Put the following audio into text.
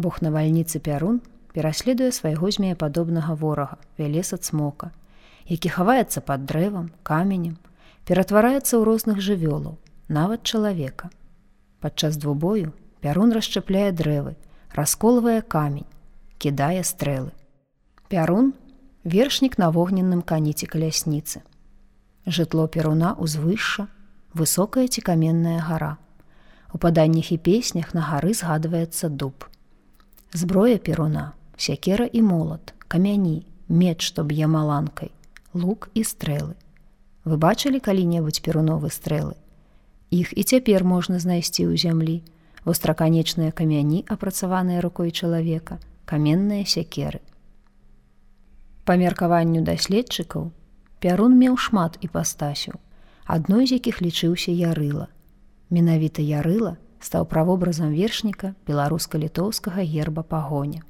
Бог навальніцы пярун пераследуе свайго змеепадобнага ворага вялеса цмока, які хаваецца пад дрэвам, каменем, ператвараецца ў розных жывёлаў, нават чалавека. Падчас двубою пярун расшчапляе дрэвы, расколвае камень, кідае стрэлы. Пярун вершнік на вогненным каніце калясніцы. Жытло перуна ўзвышша, высокая ці каменная гара. У паданнях і песнях на гары згадваецца дуб. Зброя перуна, сякера і молат, камяні, меч, што б'е маланкай, лук і стрэлы. Вы бачылі калі-небудзь перуновы стрэлы. Іх і цяпер можна знайсці ў зямлі, востраканечныя камяні, апрацаваныя рукой чалавека, каменныя сякеры. Па меркаванню даследчыкаў, пярун меў шмат і пастасіў, адной з якіх лічыўся ярыла. Менавіта ярыла стаў правобразам вершніка беларуска-літоўскага герба пагоня.